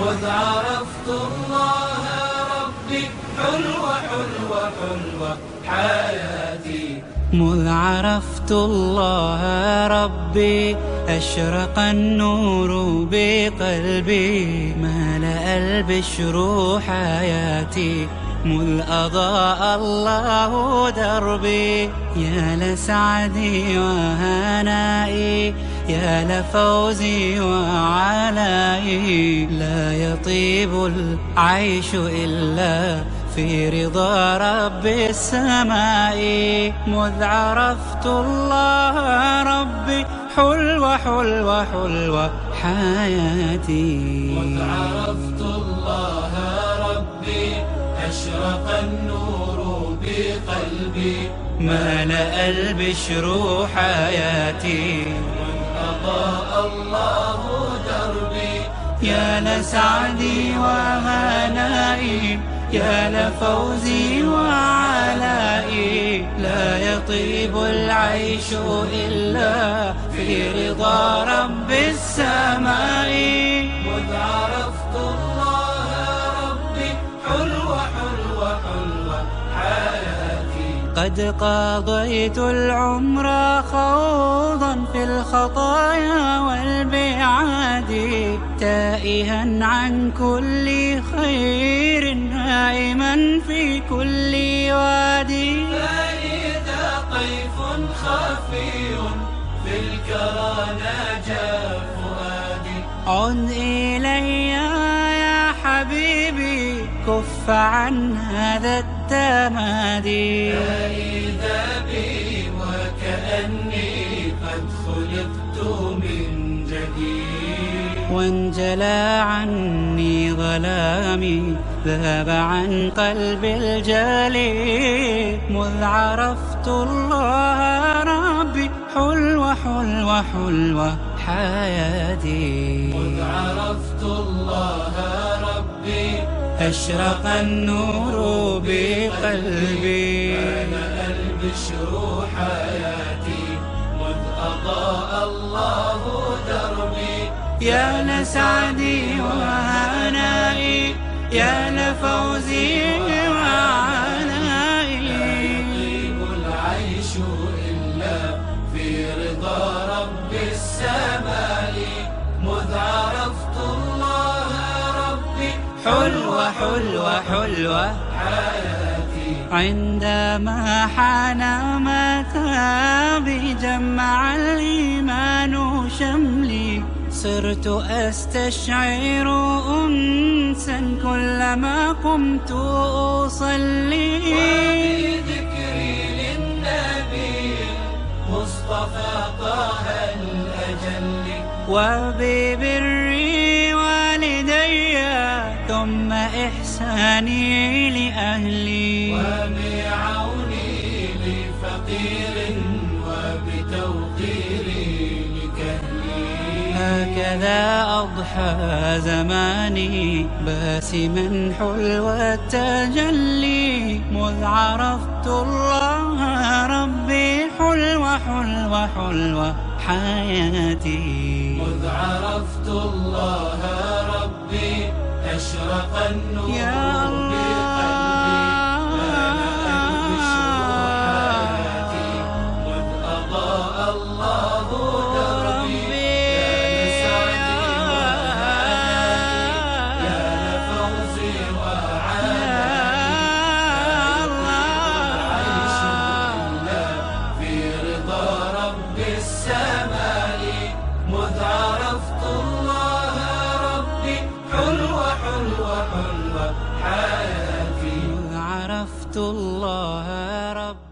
مذ عرفت الله ربي حلوة حلوة حلوة حياتي. مذ عرفت الله ربي أشرق النور بقلبي ملأ البشر حياتي. مذ أضاء الله دربي يا لسعدي وهنائي. يا لفوزي وعلائي لا يطيب العيش إلا في رضا رب السماء. مذ عرفت الله ربي حلوة حلوة حلوة حياتي. مذ عرفت الله ربي أشرق النور بقلبي ملأ البشر حياتي. أضاء الله دربي يا لسعدي وهنائي يا لفوزي وعلائي. لا يطيب العيش إلا في رضا رب السماء. مذ عرفت الله ربي حلوة حلوة حلوة حياتي. قد قضيت العمر خوضا في الخطايا والبعاد تائها عن كل خير هائما في كل وادي فإذا طيف خفي في الكرى ناجى فؤادي. عد إلي يا حبيبي كف عن هذا التمادي. وانجلى عني ظلامي ذهب عن قلبي الجلي. مذ عرفت الله ربي حلوة حلوة حلوة حياتي. مذ عرفت الله ربي أشرق النور بقلبي. ملأ البشر حياتي مذ أضاء الله يا لسعدي وهنائي يا لفوزي وعنائي. يطيب العيش إلا في رضا رب السماء. مذ عرفت الله ربي حلوة حلوة حلوة. حياتي. عندما حان متى جمع الإيمان شملي. صرت أستشعر أنسا كلما قمت أصلي. وبذكري للنبي مصطفى طه الأجل. وببر والدي ثم إحساني لأهلي. وبعوني لفقير هكذا أضحى زماني باسما حلو التجلي. مذ عرفت الله ربي حلوة حلوة حلوة حياتي. مذ عرفت الله ربي أشرق النور. يا بقلبي الله رب.